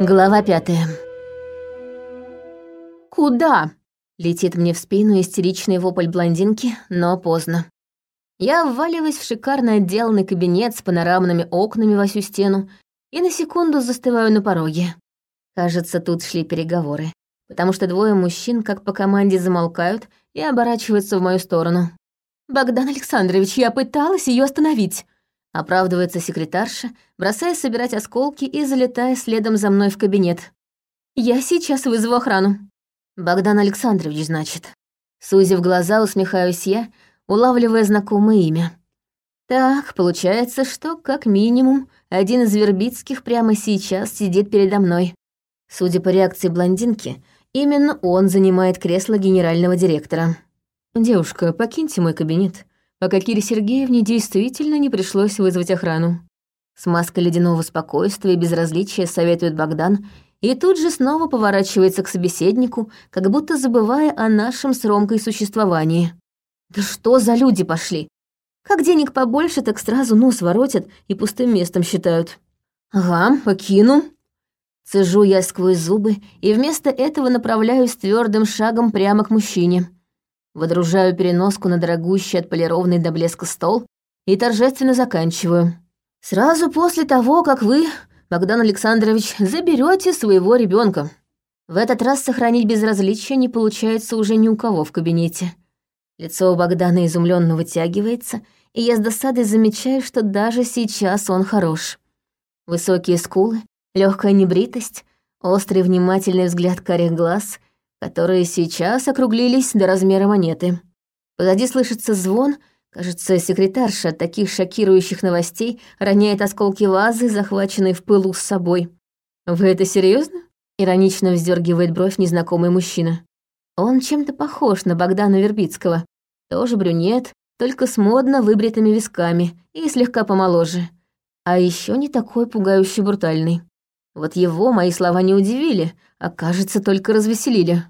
Глава пятая. «Куда?» — летит мне в спину истеричный вопль блондинки, но поздно. Я вваливаюсь в шикарно отделанный кабинет с панорамными окнами во всю стену и на секунду застываю на пороге. Кажется, тут шли переговоры, потому что двое мужчин, как по команде, замолкают и оборачиваются в мою сторону. «Богдан Александрович, я пыталась ее остановить!» Оправдывается секретарша, бросая собирать осколки и залетая следом за мной в кабинет. «Я сейчас вызову охрану». «Богдан Александрович, значит». Сузив глаза, усмехаюсь я, улавливая знакомое имя. Так, получается, что, как минимум, один из Вербицких прямо сейчас сидит передо мной. Судя по реакции блондинки, именно он занимает кресло генерального директора. «Девушка, покиньте мой кабинет», пока Кире Сергеевне действительно не пришлось вызвать охрану. С маской ледяного спокойствия и безразличия советует Богдан и тут же снова поворачивается к собеседнику, как будто забывая о нашем с Ромкой существовании. Да что за люди пошли? Как денег побольше, так сразу нос воротят и пустым местом считают. Ага, покину. Цежу я сквозь зубы и вместо этого направляюсь твердым шагом прямо к мужчине. Водружаю переноску на дорогущий отполированный до блеска стол и торжественно заканчиваю. Сразу после того, как вы, Богдан Александрович, заберете своего ребенка. В этот раз сохранить безразличие не получается уже ни у кого в кабинете. Лицо у Богдана изумленно вытягивается, и я с досадой замечаю, что даже сейчас он хорош. Высокие скулы, легкая небритость, острый внимательный взгляд карих глаз — которые сейчас округлились до размера монеты. Позади слышится звон, кажется, секретарша от таких шокирующих новостей роняет осколки вазы, захваченной в пылу с собой. «Вы это серьезно? иронично вздергивает бровь незнакомый мужчина. Он чем-то похож на Богдана Вербицкого. Тоже брюнет, только с модно выбритыми висками и слегка помоложе. А еще не такой пугающе брутальный. Вот его мои слова не удивили, а, кажется, только развеселили.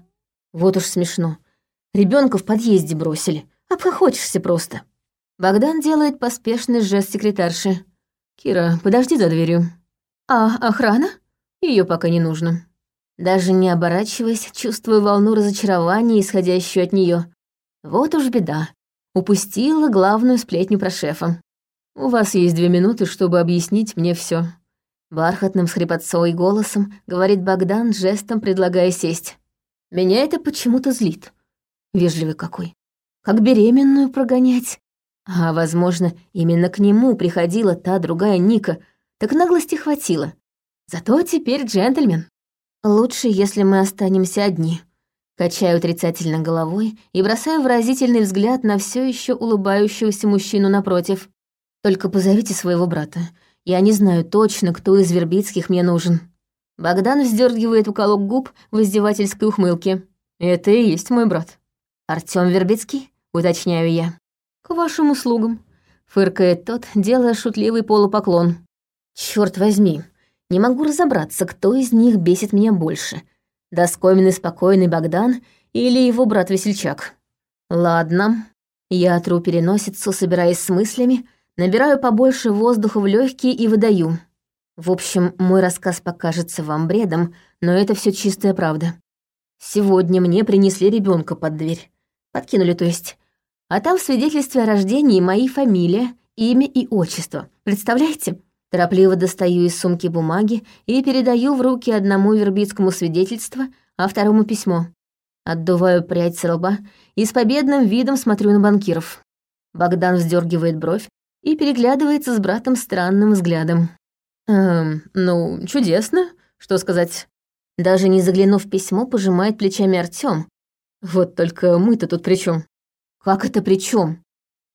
Вот уж смешно. Ребенка в подъезде бросили. Обхохочешься просто. Богдан делает поспешный жест секретарши. «Кира, подожди за дверью». «А охрана?» Ее пока не нужно. Даже не оборачиваясь, чувствую волну разочарования, исходящую от нее. Вот уж беда. Упустила главную сплетню про шефа. «У вас есть две минуты, чтобы объяснить мне все. Бархатным с голосом говорит Богдан, жестом предлагая сесть. Меня это почему-то злит. Вежливый какой. Как беременную прогонять. А, возможно, именно к нему приходила та другая Ника, так наглости хватило. Зато теперь джентльмен. Лучше, если мы останемся одни. Качаю отрицательно головой и бросаю выразительный взгляд на все еще улыбающегося мужчину напротив. Только позовите своего брата. Я не знаю точно, кто из Вербицких мне нужен. Богдан вздергивает уголок губ в издевательской ухмылке. «Это и есть мой брат». «Артём Вербицкий?» — уточняю я. «К вашим услугам», — фыркает тот, делая шутливый полупоклон. «Чёрт возьми, не могу разобраться, кто из них бесит меня больше. Доскоменный спокойный Богдан или его брат-весельчак. Ладно, я тру переносицу, собираясь с мыслями, набираю побольше воздуха в легкие и выдаю. В общем, мой рассказ покажется вам бредом, но это все чистая правда. Сегодня мне принесли ребенка под дверь. Подкинули, то есть. А там в свидетельстве о рождении мои фамилия, имя и отчество. Представляете? Торопливо достаю из сумки бумаги и передаю в руки одному вербицкому свидетельство, а второму письмо. Отдуваю прядь с лба и с победным видом смотрю на банкиров. Богдан вздергивает бровь и переглядывается с братом странным взглядом. Эм, ну, чудесно, что сказать. Даже не заглянув в письмо, пожимает плечами Артём. Вот только мы-то тут при чем? Как это при чем?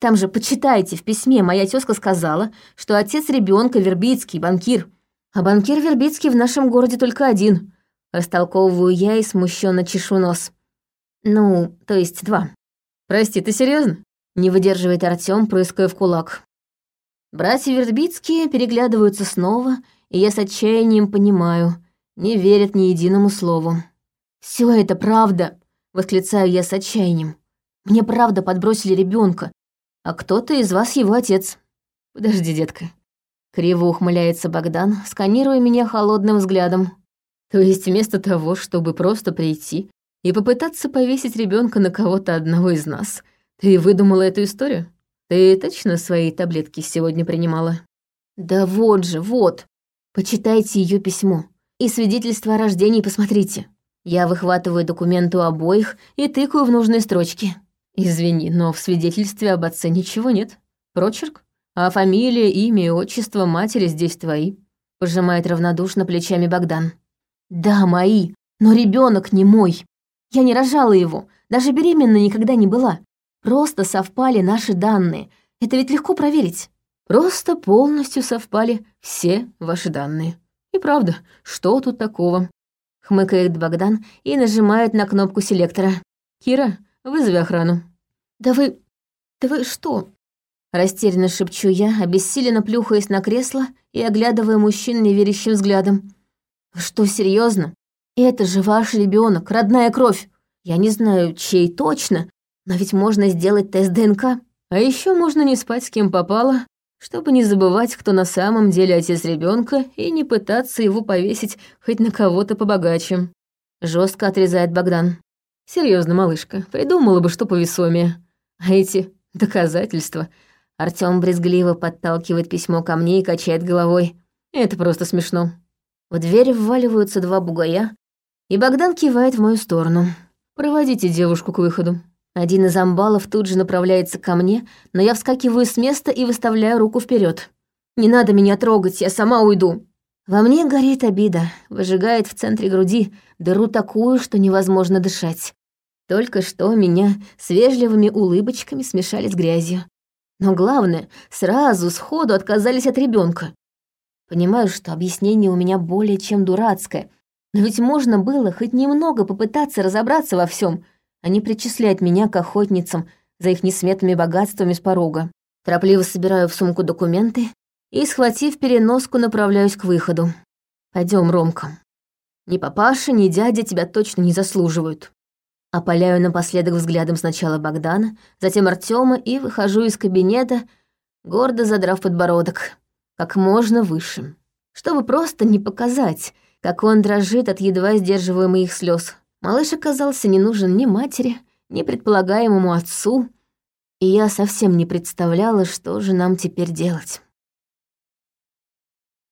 Там же, почитайте, в письме моя тёзка сказала, что отец ребенка Вербицкий, банкир. А банкир Вербицкий в нашем городе только один. Растолковываю я и смущенно чешу нос. Ну, то есть два. Прости, ты серьезно? Не выдерживает Артём, прыская в кулак. Братья Вербицкие переглядываются снова, и я с отчаянием понимаю, не верят ни единому слову. Все это правда!» — восклицаю я с отчаянием. «Мне правда подбросили ребенка, а кто-то из вас его отец». «Подожди, детка». Криво ухмыляется Богдан, сканируя меня холодным взглядом. То есть вместо того, чтобы просто прийти и попытаться повесить ребенка на кого-то одного из нас, ты выдумала эту историю? Ты точно свои таблетки сегодня принимала? Да вот же, вот. Почитайте ее письмо. И свидетельство о рождении посмотрите. Я выхватываю документы у обоих и тыкаю в нужные строчки. Извини, но в свидетельстве об отце ничего нет. Прочерк? А фамилия, имя и отчество матери здесь твои. Пожимает равнодушно плечами Богдан. Да, мои, но ребенок не мой. Я не рожала его, даже беременна никогда не была. Просто совпали наши данные. Это ведь легко проверить. Просто полностью совпали все ваши данные. И правда, что тут такого? Хмыкает Богдан и нажимает на кнопку селектора. Кира, вызови охрану. Да вы... да вы что? Растерянно шепчу я, обессиленно плюхаясь на кресло и оглядывая мужчин неверящим взглядом. Что, серьезно? Это же ваш ребенок, родная кровь. Я не знаю, чей точно, но ведь можно сделать тест ДНК. А еще можно не спать с кем попало, чтобы не забывать, кто на самом деле отец ребенка, и не пытаться его повесить хоть на кого-то побогаче. Жестко отрезает Богдан. Серьезно, малышка, придумала бы, что повесомее. А эти доказательства... Артём брезгливо подталкивает письмо ко мне и качает головой. Это просто смешно. В дверь вваливаются два бугая, и Богдан кивает в мою сторону. «Проводите девушку к выходу». Один из амбалов тут же направляется ко мне, но я вскакиваю с места и выставляю руку вперед. «Не надо меня трогать, я сама уйду». Во мне горит обида, выжигает в центре груди дыру такую, что невозможно дышать. Только что меня с вежливыми улыбочками смешали с грязью. Но главное, сразу, сходу отказались от ребенка. Понимаю, что объяснение у меня более чем дурацкое, но ведь можно было хоть немного попытаться разобраться во всем, а не причислять меня к охотницам за их несметными богатствами с порога. Торопливо собираю в сумку документы и, схватив переноску, направляюсь к выходу. Пойдем, Ромка. Ни папаша, ни дядя тебя точно не заслуживают. Опаляю напоследок взглядом сначала Богдана, затем Артема и выхожу из кабинета, гордо задрав подбородок как можно выше, чтобы просто не показать, как он дрожит от едва сдерживаемых слез. Малыш оказался не нужен ни матери, ни предполагаемому отцу, и я совсем не представляла, что же нам теперь делать.